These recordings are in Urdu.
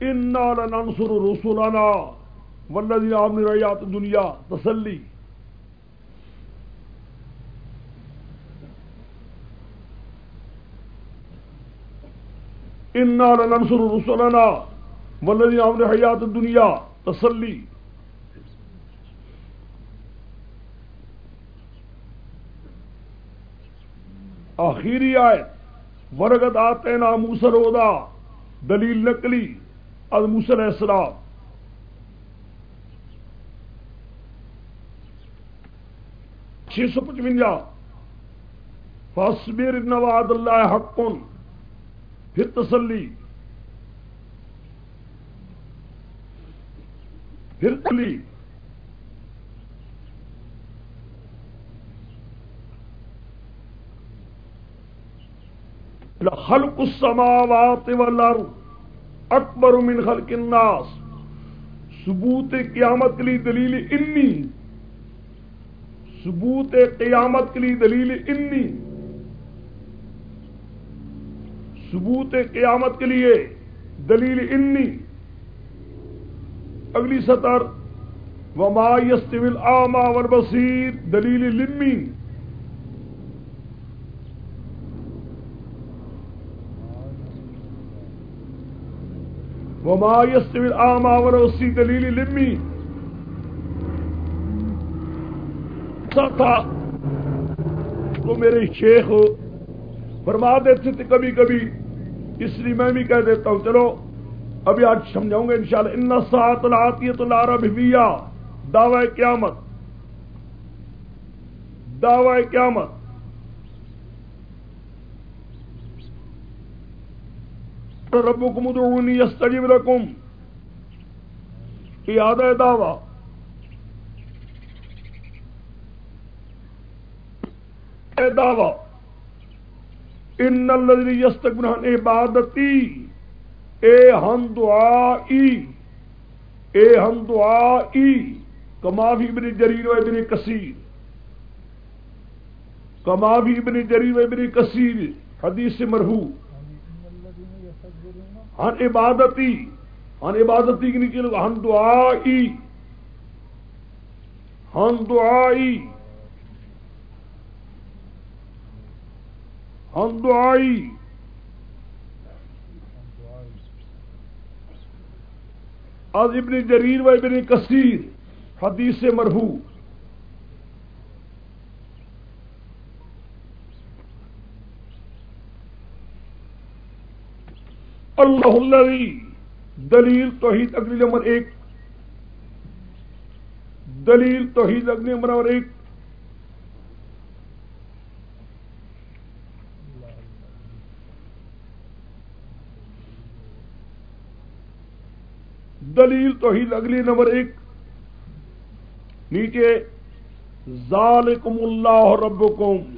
انا لننصر رسولنا والذین آمنوا ریات دنیا تسلی انا لننصر رسولنا والذین آمنوا حیات دنیا تسلی آخری آئے ورگت آتے نا موسر ہودا دلیل نکلی از موسر اسلام چھ سو پچونجا۔ فاصبر نواد اللہ حق پھر تسلی۔ پھر تلی خلق السماوات والارض۔ اکبر من خلق الناس. ثبوت قیامت کے لیے دلیل انی. ثبوت قیامت کے لیے دلیل انی. ثبوت قیامت کے لیے دلیل انی. اگلی سطر. وما یستوی آما والبصیر دلیل لمی وما يستوي الأعمى والبصير دلیل لمی تھا تو میرے شیخ فرما دیتے تھے کبھی کبھی، اس لیے میں بھی کہہ دیتا ہوں، چلو، ابھی آج سمجھاؤں گا انشاءاللہ، ان سات لاتی تو لارا بھیا دعوی قیامت دعوی قیامت ربکم ادعونی یستجیب لکم. یاد ہے دعوی. اے دعوی. ان الذی یستکبرون عن عبادتی. اے ہم دعائی اے ہم دعائی کما بھی ابن جریر و ابن کثیر. کما بھی ابن جریر و ابن کثیر. حدیث مرحو ہن عبادتی ہن عبادتی کی نیچے لگا ہم دعائی ہم دعائی ہم دعائی۔ از ابن جریر و ابن کثیر، حدیث مرحو اللہ الذی دلیل توحید اگلی نمبر ایک۔ دلیل توحید اگلی نمبر ایک۔ دلیل توحید اگلی نمبر ایک۔ نیچے، ذالکم اللہ ربکم،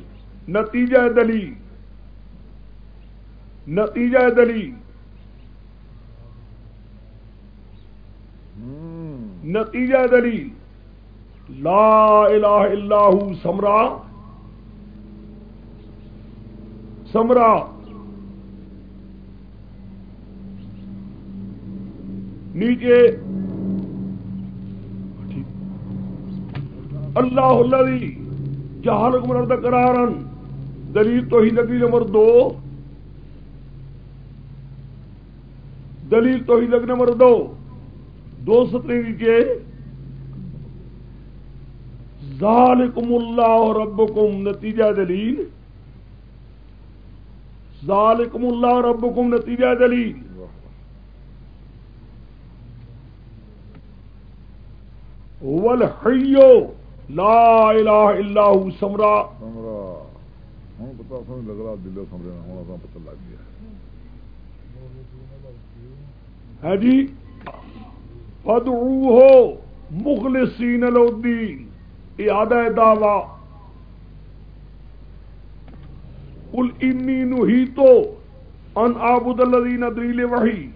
نتیجہ دلیل۔ نتیجہ دلیل۔ نتیجہ دلیل لا الہ الا ہو سمرا سمرا نیچے اللہ الذی جہالکم الارض قرارن دلیل توحید اگلی نمبر دو دلیل توحید اگلی نمبر دو دو سطرے نیچے ذالکم اللہ ربکم نتیجہ دلیل۔ ذالکم اللہ ربکم نتیجہ دلیل۔ والحیو لا الہ الا ہو سمرا۔ سمرا۔ ہوں سمجھ لگ رہا دلو سمرے نہ ہونا پتہ لگ گیا۔ ہے جی۔ فدعوہو مخلصین الدین اعادہ دعوی قل انی نہیتو ان عابد الذین دلیل وحی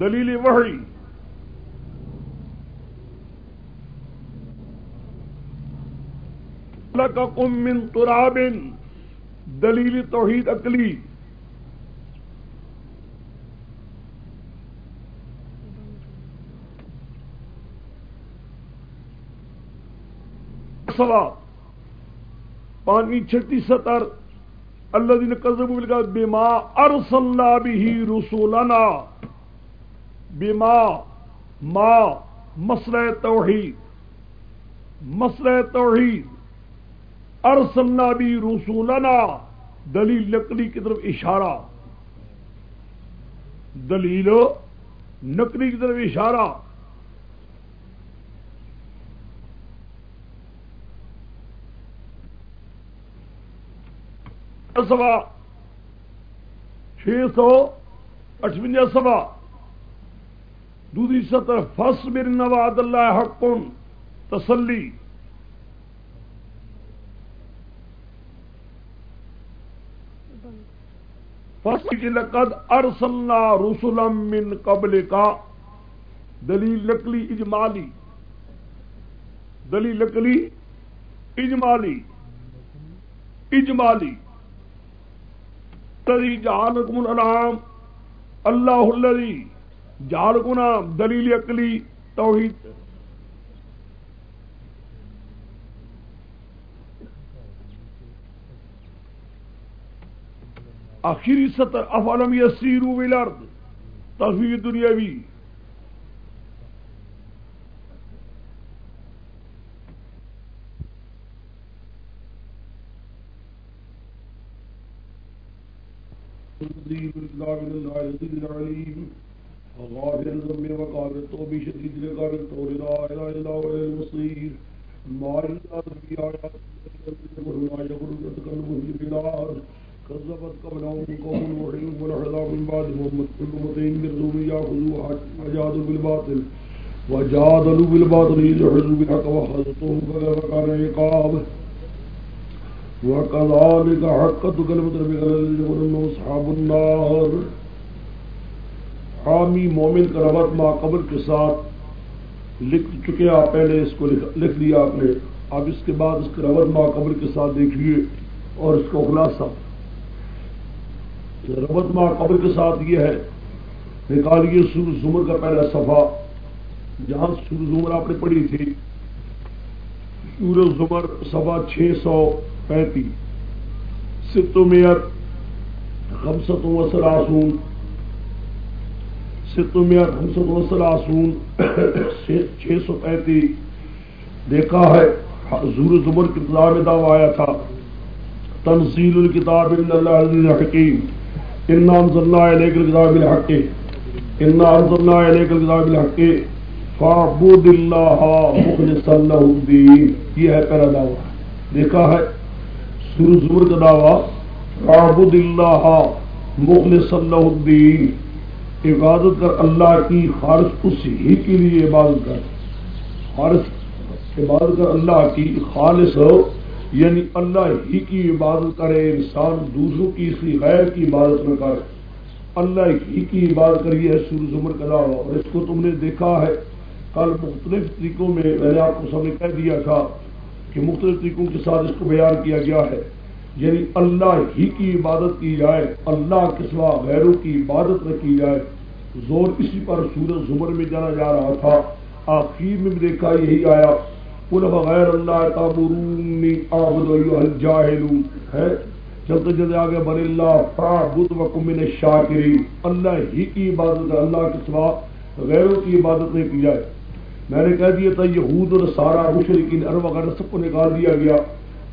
دلیل وحی لکم من تراب۔ دلیل توحید عقلی سوا۔ پانی چھٹی ستر اللہ دین قزب کا بیما ارسل بھی رسولنا۔ بیما ما مسئلہ توحید۔ مسئلہ توحید۔ ارسلنا بھی رسولنا۔ دلیل لکڑی کی طرف اشارہ۔ دلیل نقلی کی طرف اشارہ۔ سوا۔ چھ سو اٹھوجا سوا۔ دوسری سطح فس بر نواد اللہ حکم تسلی۔ لقد ارسلنا رسلا من قبل کا دلیل لکلی اجمالی۔ دلیل لکلی اجمالی۔ اجمالی۔ تری جال الانعام الام اللہ الذي جال دلیل اکلی توحید۔ آخری سطر افالم یسیرو بالارض تصویر دنیاوی۔ عذاب العزيز العليم غافر الذنب وقابل التوب شديد العقاب الطول لا اله الا هو المصير ما يزال في آيات ولا يغرر تكلمه بالله كذبت قبلهم قوم نوح والأحزاب من بعد محمد كل متين بالرسول يأخذوا وجادلوا بالباطل۔ وجادلوا بالباطل ليحزوا بالحق وحزتهم فكيف كان عقاب۔ وكذلك حقت كلمة ربك الذين يقولون أصحاب النار۔ حامی مومن کا ربط ما قبر کے ساتھ لکھ چکے آپ پہلے اس کو لکھ لیا آپ نے۔ اب اس کے بعد اس کے ربط ما قبر کے ساتھ دیکھیے اور اس کو خلاصہ۔ ربط ماں قبر کے ساتھ یہ ہے، نکالیے سور زمر کا پہلا صفحہ۔ جہاں سور زمر آپ نے پڑھی تھی۔ سور زمر صفحہ چھ سو پینتیس۔ ستمیت خمسط وسل آسون ستمیت خمسط وسل آسون چھ سو پینتیس۔ دیکھا ہے زور زمر کی ابتدا میں دعویٰ آیا تھا۔ تنزیل الکتاب اللہ حکیم۔ انا انزلنا الیک الکتاب بالحق۔ انا انزلنا الیک الکتاب بالحق۔ فاعبد اللہ مخلصا له الدین۔ یہ ہے پہلا دعویٰ۔ دیکھا ہے سور زمر کا دعویٰ فاعبد اللہ مخلصا له الدین عبادت کر اللہ کی خالص اس ہی کے لیے عبادت کر۔ خالص عبادت کر اللہ کی خالص ہو یعنی اللہ ہی کی عبادت کرے، انسان دوسروں کی اسی غیر کی عبادت نہ کرے۔ اللہ ہی کی عبادت کریے سور زمر کا دعویٰ۔ اور اس کو تم نے دیکھا ہے، کل مختلف طریقوں میں میں نے آپ کو سب نے کہہ دیا تھا کہ مختلف طریقوں کے ساتھ اس کو بیان کیا گیا ہے۔ یعنی اللہ ہی کی عبادت کی جائے، اللہ کے سوا غیروں کی عبادت نہ کی جائے۔ زور اسی پر سورج زمر میں جانا جا رہا تھا۔ آخر میں بھی دیکھا یہی آیا۔ قل بغیر اللہ تابرونی آبد الجاہلون۔ ہے چلتے چلتے آگے بر اللہ فعبد وکم من الشاکرین۔ اللہ ہی کی عبادت اللہ کے سوا غیروں کی عبادت نہیں کی جائے۔ میں نے کہہ دیا تھا، یہود اور سارا مشرقین عرب وغیرہ سب کو نکال دیا گیا۔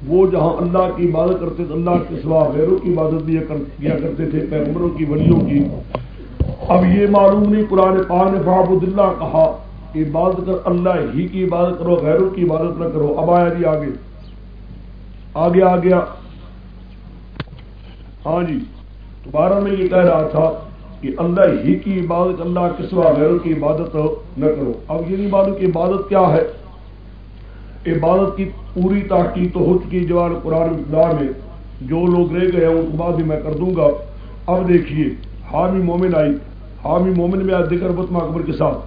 وہ جہاں اللہ کی عبادت کرتے تھے، اللہ کے سوا غیروں کی عبادت بھی کیا کرتے تھے، پیغمبروں کی، ولیوں کی۔ اب یہ معلوم نہیں، قرآن پاک نے فعبد اللہ کہا، عبادت کر اللہ ہی کی عبادت کرو، غیروں کی عبادت نہ کرو۔ اب آیا جی آگے۔ آگے آ گیا ہاں جی دوبارہ میں یہ کہہ رہا تھا کہ اللہ ہی کی عبادت، اللہ کس سوا غیروں کی عبادت نہ کرو۔ اب یہ نہیں معلوم کہ عبادت کیا ہے۔ عبادت کی پوری تحقیق تو ہو چکی جوان قرآن اقدار میں۔ جو لوگ رہ گئے ہیں ان کو بعد بھی میں کر دوں گا۔ اب دیکھیے، حامی مومن آئی۔ حامی مومن میں آج ذکر بتما اکبر کے ساتھ۔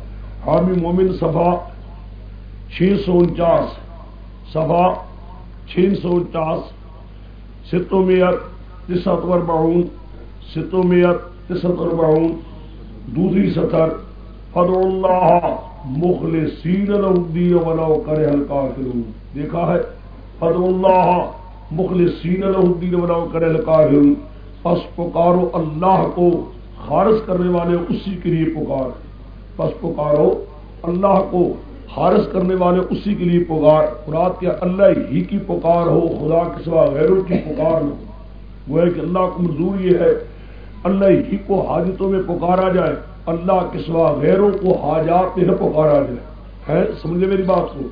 حامی مومن سفا چھ سو انچاس۔ سفا چھ سو انچاس۔ ستو میئر تستر باؤن ستو میئر تستر باؤن دوسری سطر فد اللہ مخل سین الدی ولو کرے ہلکا کروں دیکھا ہے؟ فد اللہ، مخلصین الدین بناؤ کرے القاہر پس پکارو اللہ کو، خارج کرنے والے اسی کے لیے پکار۔ پس پکارو اللہ کو، خارج کرنے والے اسی کے لیے پکار۔ مراد کیا؟ اللہ ہی کی پکار ہو، خدا کے سوا غیروں کی پکار ہو۔ وہ ہے کہ اللہ کو منظور یہ ہے، اللہ ہی کو حاجتوں میں پکارا جائے۔ اللہ کے سوا غیروں کو حاجات میں نہ پکارا جائے۔ ہے، سمجھے میری بات کو؟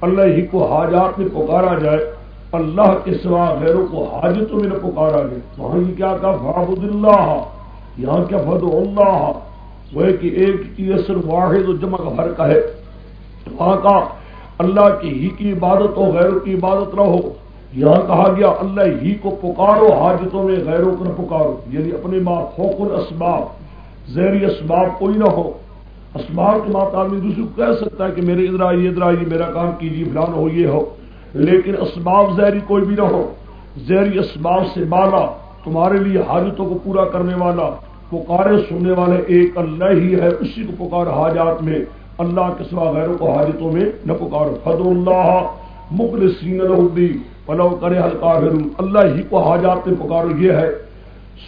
اللہ ہی کو حاجات میں پکارا جائے، اللہ کے سوا غیروں کو حاجتوں میں نہ پکارا جائے۔ وہاں یہ کیا کہا فعبد اللہ یہاں کیا فد اللہ وہ کہ ایک کی اثر واحد و جمع کا فرق ہے۔ وہاں کا اللہ کی ہی کی عبادت ہو غیروں کی عبادت نہ ہو۔ یہاں کہا گیا، اللہ ہی کو پکارو، حاجتوں میں غیروں کو نہ پکارو۔ یعنی اپنے ماں فوق الاسباب۔ زہری اسباب کوئی نہ ہو۔ اسباب کے ماں آدمی دوسرے کو کہہ سکتا ہے کہ میرے ادھر آئیے ادھر آئیے، میرا کام کیجیے فلان ہو، یہ ہو۔ لیکن اسباب زہری کوئی بھی نہ ہو۔ زہری اسباب سے بالا تمہارے لیے حاجتوں کو پورا کرنے والا، پکارے سننے والے ایک اللہ ہی ہے۔ اسی کو پکار حاجات میں۔ اللہ کے سوا غیروں کو حاجتوں میں نہ پکارو۔ فد اللہ مغل سین پلو کرے ہلکا اللہ ہی کو حاجات میں پکارو۔ یہ ہے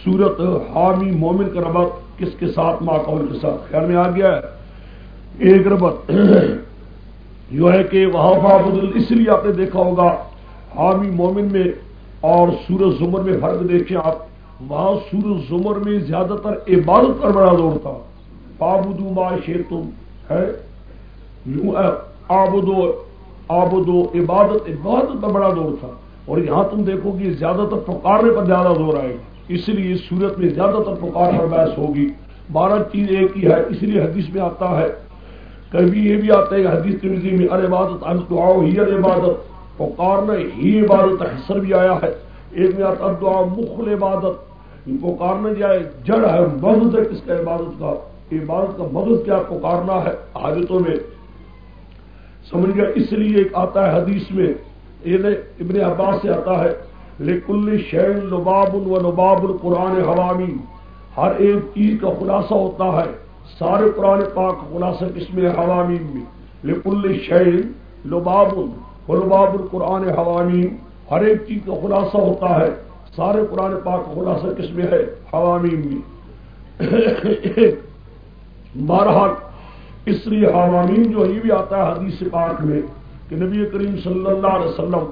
سورت حامی مومن کا ربط کس کے ساتھ ماں قول کے ساتھ خیال میں آ گیا ہے؟ ایک ربط جو ہے کہ وہاں بابد اس لیے آپ نے دیکھا ہوگا حامی مومن میں اور سورج زمر میں فرق دیکھیں آپ، وہاں سورج زمر میں زیادہ تر عبادت پر بڑا دور تھا۔ پابدو ما شیر تم ہے؟ آبد و آبد و عبادت عبادت پر بڑا دور تھا۔ اور یہاں تم دیکھو گی زیادہ تر پکارنے پر زیادہ زور آئے گا۔ اس لیے اس صورت میں زیادہ تر پکار پر بحث ہوگی۔ بارہ چیز ایک ہی ہے، اس لیے حدیث میں آتا ہے۔ کبھی یہ بھی آتا ہے کہ حدیث ترزی میں ار عبادت دعاؤ ہی ار عبادت۔ پکارنا ہی عبادت حسر بھی آیا ہے۔ ایک میں آتا دعا مخل عبادت۔ پکارنا جائے جڑ ہے، مغز ہے، کس کا عبادت کا؟ عبادت کا مغز کیا پکارنا ہے حاجتوں میں؟ سمجھ گیا اس لیے ایک آتا ہے حدیث میں۔ ابن عباس سے آتا ہے۔ لیکل شین لباب و نباب القرآن حوامی۔ ہر ایک چیز کا خلاصہ ہوتا ہے۔ سارے قرآن پاک خلاصہ کس میں حوامی میں۔ لیکل شین لباب و نباب القرآن حوامی۔ ہر ایک چیز کا خلاصہ ہوتا ہے۔ سارے قرآن پاک خلاصہ کس میں ہے حوامی میں۔ بہرحال اس لیے حوامین جو یہ بھی آتا ہے حدیث پاک میں کہ نبی کریم صلی اللہ علیہ وسلم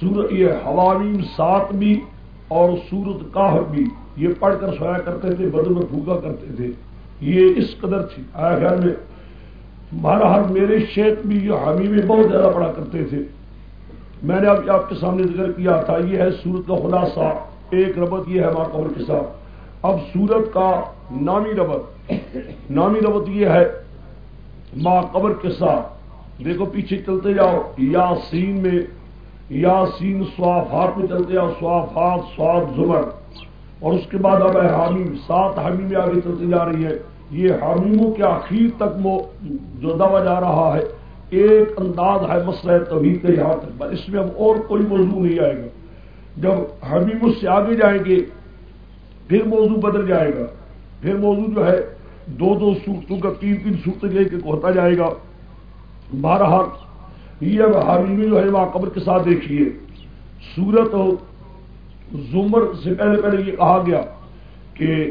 سور یہ حوامین سات بھی اور سورت کاہ بھی یہ پڑھ کر سویا کرتے تھے بدل میں پھوکا کرتے تھے۔ یہ اس قدر تھی۔ آیا خیال میں؟ بہرحال میرے شیخ بھی یہ حامی میں بہت زیادہ پڑھا کرتے تھے۔ میں نے اب آپ کے سامنے ذکر کیا تھا، یہ ہے سورت کا خلاصہ، ایک ربط، یہ ہے ماں قبر کے ساتھ۔ اب سورت کا نامی ربط۔ نامی ربط یہ ہے ماں قبر کے ساتھ۔ دیکھو پیچھے چلتے جاؤ یا سین میں یا سین سوافات میں چلتے جاؤ سوافات سواد زمر۔ اور اس کے بعد اب ہے حامیم، سات حامیم آگے چلتے جا رہی ہے۔ یہ حامیموں کے آخر تک وہ جو دوا جا رہا ہے، ایک انداز ہے مسئلہ توحید کے یہاں تک۔ اس میں اب اور کوئی موضوع نہیں آئے گا۔ جب حمیم اس سے آگے جائیں گے، پھر موضوع بدل جائے گا۔ پھر موضوع جو ہے، دو دو صورتوں کا تین تین صورتیں لے کے ہوتا جائے گا۔ بارہ یہ حامی جو ہے وہاں قبر کے ساتھ دیکھیے سورت زمر سے پہلے پہلے یہ کہا گیا کہ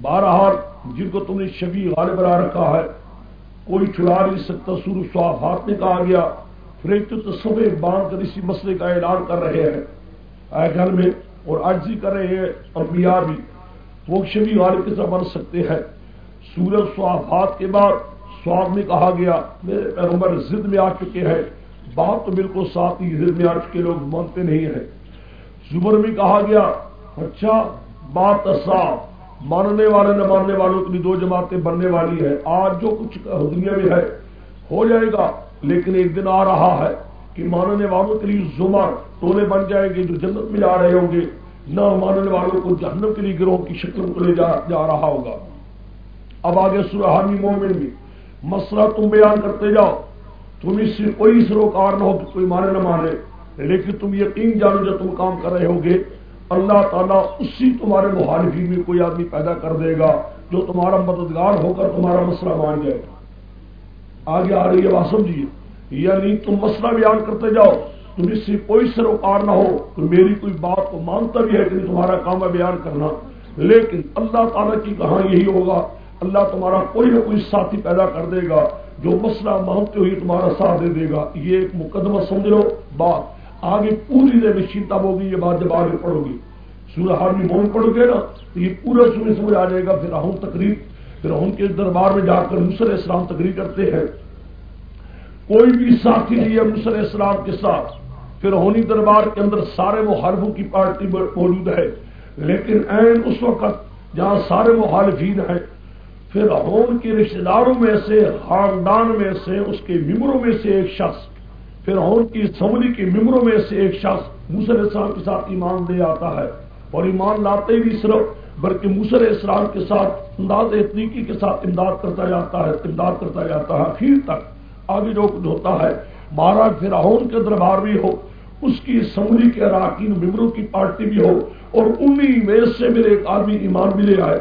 بارہ جن کو تم نے شبی غالب بنا رکھا ہے، کوئی چھڑا نہیں سکتا سور سوافات میں کہا گیا۔ پھر تو سب باندھ کر اسی مسئلے کا اعلان کر رہے ہیں۔ آئے گھر میں اور عرضی کر رہے ہیں اور میاں بھی وہ شبی غالب کے ساتھ بن سکتے ہیں۔ سورج سوافات کے بعد سواد میں کہا گیا، میرے پیغمبر ضد میں آ چکے ہیں۔ بات تو بالکل ساتھ ہی ضد میں آ چکے لوگ مانتے نہیں ہیں۔ زبر میں کہا گیا اچھا بات صاف ماننے والے، نہ ماننے والوں کی دو جماعتیں بننے والی ہے آج جو کچھ دنیا میں ہے، ہو جائے گا، لیکن ایک دن آ رہا ہے کہ ماننے والوں کے لیے زمر، ٹولے بن جائیں گے جو جنت میں جا رہے ہوں گے۔ نہ ماننے والوں کو جہنم کے لیے گروہ کی شکل کو لے جا جا رہا ہوگا۔ اب آگے سرحانی مومن بھی مسئلہ تم بیان کرتے جاؤ۔ تم اس سے کوئی سروکار نہ ہو، کوئی مانے نہ مانے لیکن تم یقین جانو جب تم کام کر رہے ہوگے اللہ تعالیٰ اسی تمہارے مخالفی میں کوئی آدمی پیدا کر دے گا جو تمہارا مددگار ہو کر تمہارا مسئلہ مان جائے۔ گا آگے آ رہی ہے بات سمجھیے یعنی تم مسئلہ بیان کرتے جاؤ۔ تم اس سے کوئی سروکار نہ ہو، تو میری کوئی بات کو مانتا بھی ہے کہ تمہارا کام ہے بیان کرنا۔ لیکن اللہ تعالیٰ کی کہاں یہی ہوگا، اللہ تمہارا کوئی نہ کوئی ساتھی پیدا کر دے گا۔ جو مسئلہ مانتے ہوئے تمہارا ساتھ دے دے گا، یہ ایک مقدمہ سمجھ لو، بات آگے پوری دیر نشچنتا ہوگی، یہ بات جب آگے پڑھو گی۔ سورہ ہارمی مون پڑھو گے نا، تو یہ پورا سورج سمجھ آ جائے گا۔ پھر راہم تقریر، پھر راہم کے دربار میں جا کر مصر اسلام تقریر کرتے ہیں۔ کوئی بھی ساتھی نہیں ہے مصر اسلام کے ساتھ۔ پھر ہونی دربار کے اندر سارے محاربوں کی پارٹی موجود ہے۔ لیکن این اس وقت جہاں سارے مخالفین ہیں پھر ہون کے رشتے داروں میں سے، خاندان میں سے، اس کے ممبروں میں سے ایک شخص، پھر ہون کی اسمبلی کے ممبروں میں سے ایک شخص موسر اسلام کے ساتھ ایمان دے آتا ہے۔ اور ایمان لاتے ہی صرف، بلکہ موسر اسلام کے ساتھ انداز تنیکی کے ساتھ امداد کرتا جاتا ہے، امداد کرتا جاتا ہے۔ اخیر تک آگے جو کچھ ہوتا ہے، مہاراج فرعون کے دربار بھی ہو، اس کی اسمبلی کے اراکین ممبروں کی پارٹی بھی ہو، اور انہی میں سے میرے ایک آدمی ایمان بھی لے آئے۔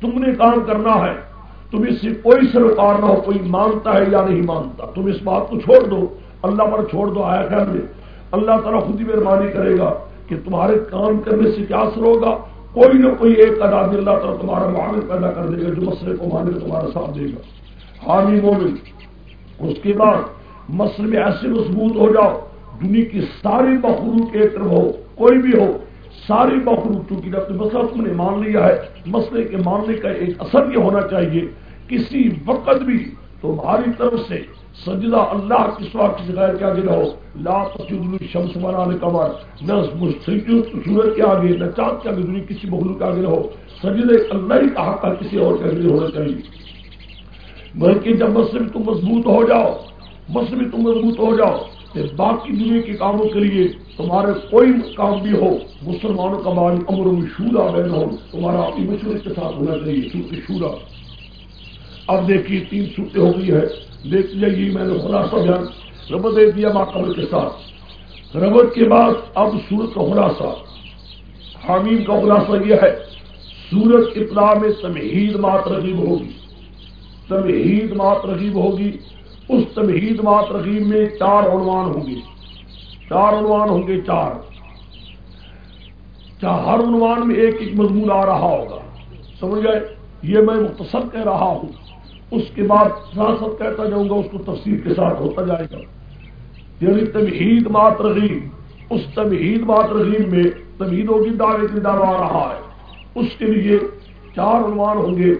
تم نے کام کرنا ہے۔ تم اس سے کوئی سروکار نہ ہو، کوئی مانتا ہے یا نہیں مانتا۔ تم اس بات کو چھوڑ دو۔ اللہ پر چھوڑ دو آیا خیر میں اللہ تعالیٰ خود ہی مہربانی کرے گا کہ تمہارے کام کرنے سے کیا اثر ہوگا؟ کوئی نہ کوئی ایک اداد اللہ تعالیٰ تمہارا معامل پیدا کر دے گا، جو مسئلے کو مانے تمہارا ساتھ دے گا۔ حامی مومن۔ اس کے بعد مسئلے میں ایسے مضبوط ہو جاؤ، دنیا کی ساری مخلوق ایک طرف ہو، کوئی بھی ہو۔ ساری مخلوق چونکہ جب مسئلہ تم نے مان لیا ہے۔ مسئلے کے ماننے کا ایک اثر یہ ہونا چاہیے۔ کسی وقت بھی تمہاری طرف سے سجدہ اللہ کی سوا کسی غیر کے آگے رہو لا تسجد شمس منانے کمر نہ سورج کے آگے، نہ چاند کے آگے، دنیا کسی مخلوق کے آگے رہو سجدہ اللہ ہی کا حق کسی اور کے آگے ہونا چاہیے۔ بلکہ جب مسئلے تم مضبوط ہو جاؤ مسئلے تم مضبوط ہو جاؤ کہ باقی دنیا کے کاموں کے لیے تمہارے کوئی کام بھی ہو، مسلمانوں کا مان امر شورا بہن ہو، تمہارا اپنی مشورے کے ساتھ ہونا چاہیے سوت شورا۔ اب دیکھیے، تین سوتے ہو گئی ہے دیکھ لیجیے میں نے خلاصہ بیان ربت دے دیا ماں کے ساتھ۔ ربت کے بعد اب سورت کا خلاصہ۔ حامیم کا خلاصہ یہ ہے، سورت اطلاع میں تمہید مات رغیب ہوگی۔ تمہید مات رغیب ہوگی۔ اس تمہید مات رغیب میں چار عنوان ہوں گے۔ چار عنوان ہوں گے چار۔ چاہے ہر عنوان میں ایک ایک مضمون آ رہا ہوگا؟ سمجھ گئے؟ یہ میں مختصر کہہ رہا ہوں۔ اس کے بعد سیاست کہتا جاؤں گا، اس کو تفصیل کے ساتھ ہوتا جائے گا۔ یعنی تمہید مات رغیب اس تمہید مات رغیب میں تمہید ہوگی دعوے کی دعویٰ آ رہا ہے۔ اس کے لیے چار عنوان ہوں گے۔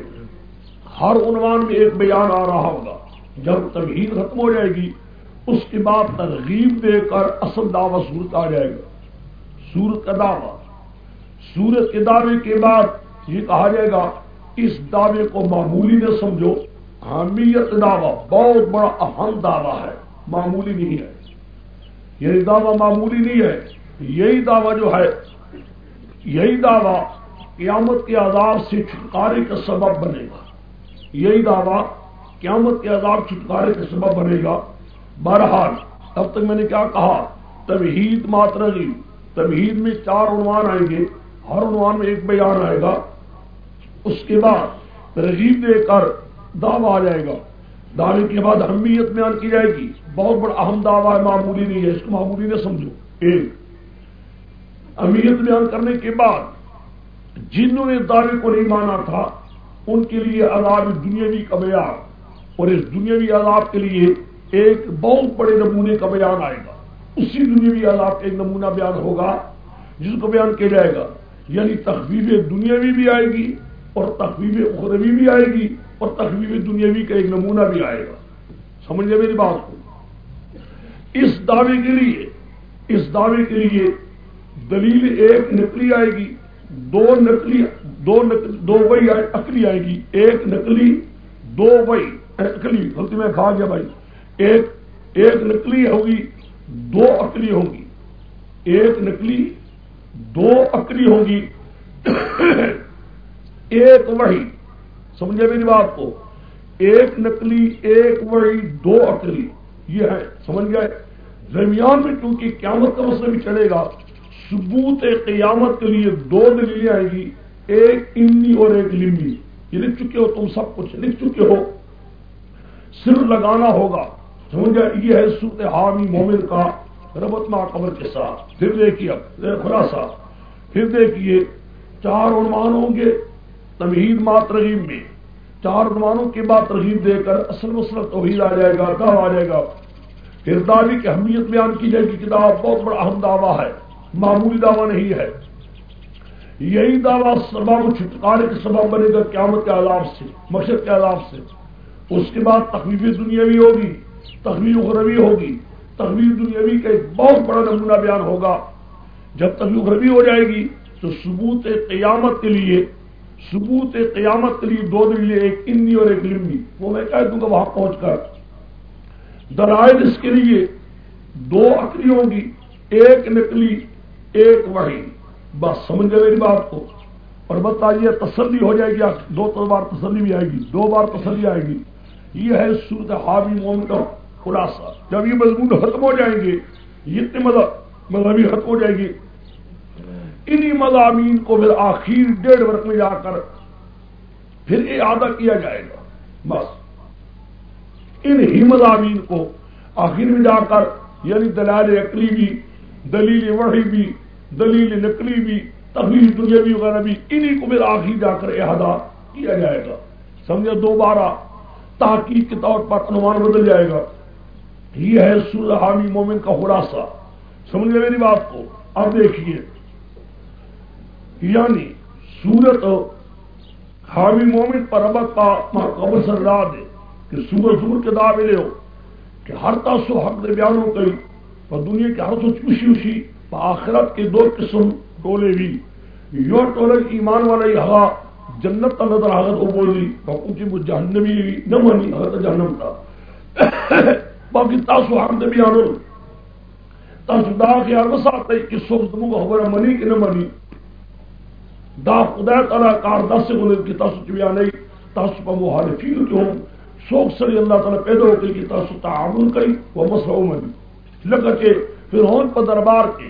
ہر عنوان میں ایک بیان آ رہا ہوگا۔ جب تمہید ختم ہو جائے گی اس کے بعد ترغیب دے کر اصل دعوی سورت آ جائے گا۔ سورت کا دعوی۔ سورت کے دعوے کے بعد یہ کہا جائے گا، اس دعوے کو معمولی نہ سمجھو۔ حامیت دعوی بہت بڑا اہم دعویٰ ہے۔ معمولی نہیں ہے۔ یہی دعویٰ معمولی نہیں ہے۔ یہی دعویٰ جو ہے، یہی دعویٰ قیامت کے عذاب سے چھٹکارے کا سبب بنے گا۔ یہی دعویٰ قیامت کے عذاب چھٹکارے کا سبب بنے گا۔ بہرحال اب تک میں نے کیا کہا؟ تمہید ماترگی جی، تمہید میں چار عنوان آئیں گے۔ ہر عنوان میں ایک بیان آئے گا۔ اس کے بعد ترغیب دے کر دعویٰ آ جائے گا۔ دعوے کے بعد اہمیت بیان کی جائے گی۔ بہت بڑا اہم دعویٰ ہے معمولی نہیں ہے، اس کو معمولی نہ سمجھو۔ ایک، اہمیت بیان کرنے کے بعد جنہوں نے دعوے کو نہیں مانا تھا، ان کے لیے عذاب دنیاوی کا بیان اور اس دنیاوی عذاب کے لیے ایک بہت بڑے نمونے کا بیان آئے گا۔ اسی دنیاوی عذاب کا ایک نمونہ بیان ہوگا، جس کو بیان کیا جائے گا۔ یعنی تخویف دنیاوی بھی آئے گی اور تخویف اخروی بھی آئے گی اور تخویف دنیاوی کا ایک نمونہ بھی آئے گا۔ سمجھ میری بات کو؟ اس دعوے کے لیے، اس دعوے کے لیے دلیل ایک نکلی آئے گی، دو نقلی، دو نقل، دو وہی اکلی آئے گی۔ ایک نقلی، دو وہی نکلی غلطی میں کھا گیا بھائی۔ ایک ایک نکلی ہوگی، دو اکلی ہوگی ایک نکلی، دو اکلی ہوگی ایک وڑی سمجھے میری بات کو؟ ایک نکلی، ایک وڑی دو اکلی یہ ہے، سمجھ گئے؟ درمیان میں کیونکہ قیامت کا مسئلہ بھی چلے گا، ثبوت قیامت کے لیے دو دلیلیں آئیں گی، ایک انی اور ایک لمبی۔ یہ لکھ چکے ہو تم سب کچھ، لکھ چکے ہو۔ سر لگانا ہوگا۔ سمجھا یہ ہے سوت حامی مومن کا ربت ماں قبر کے ساتھ۔ پھر دیکھیے خلاصہ۔ پھر دیکھیے، چار عنوان ہوں گے تمہید ماں ترغیب میں۔ چار عنوانوں کے بعد ترغیب دے کر اصل مسئلہ توحید آ جائے گا دعویٰ آ جائے گا؟ پھر کی اہمیت بیان کی جائے گی، کتاب بہت بڑا اہم دعویٰ ہے۔ معمولی دعویٰ نہیں ہے۔ یہی دعویٰ سبب چھٹکارے کے سبب بنے گا، قیامت کے عذاب سے مقصد کے عذاب سے۔ اس کے بعد تخلیف دنیاوی ہوگی۔ تخلیف غربی ہوگی۔ تخلیف دنیاوی کا ایک بہت بڑا نمونہ بیان ہوگا۔ جب تخلیف غربی ہو جائے گی، تو ثبوت قیامت کے لیے، ثبوت قیامت کے لیے دو دلیلیں، ایک انی اور ایک لمبی وہ میں کہہ دوں گا وہاں پہنچ کر۔ درائد اس کے لیے دو عقلی ہوں گی، ایک نکلی ایک وحی۔ بس، سمجھ گئے میری بات کو؟ اور بتائیے تسلی ہو جائے گی دو بار تسلی بھی آئے گی، دو بار تسلی آئے گی۔ یہ ہے سورت حاوی مومن کا خلاصہ، جب یہ مضمون ختم ہو جائیں گے، یہ مذہب مذہبی ختم ہو جائے گی انہی مضامین کو پھر آخر ڈیڑھ ورق میں جا کر پھر اعادہ کیا جائے گا۔ بس۔ انہی مضامین کو آخر میں جا کر یعنی دلال عقلی بھی، دلیل وڑی بھی، دلیل نقلی بھی تبلیغ دنیاوی وغیرہ بھی، انہی کو پھر آخر جا کر احاطہ کیا جائے گا۔ سمجھے؟ دوبارہ تحقیق کے طور پر انومان بدل جائے گا۔ یہ ہے سلحامی مومن کا خلاصہ۔ سمجھ لیں میری بات کو؟ اب دیکھیے۔ یعنی سورت حامی مومن پر ابت پا قبر سر را دے کہ سور سور کے دعوے لے ہو، کہ ہر تاسو حق دے بیان ہو گئی اور دنیا کے ہر سو چوشی اسی آخرت کے دو قسم ٹولے بھی۔ یو ٹولے ایمان والا ہی ہوا، جنت کا نظر حضرت وہ بولی باقی وہ جہنمی نہ مانی حضرت جہنم تھا باقی تاسو حق دے بیان تاسو دا خیال وساتے کہ سوک دمو کو خبر منی کہ نہ منی۔ دا خدا تعالیٰ کار دس گنے کی تاسو چویا نہیں، تاسو پا محالفین جو ہوں، سوک سری اللہ تعالیٰ پیدا ہو گئی کہ تاسو تعاون کری وہ مسئلہ منی۔ لگا کہ پھر ہون پا دربار کے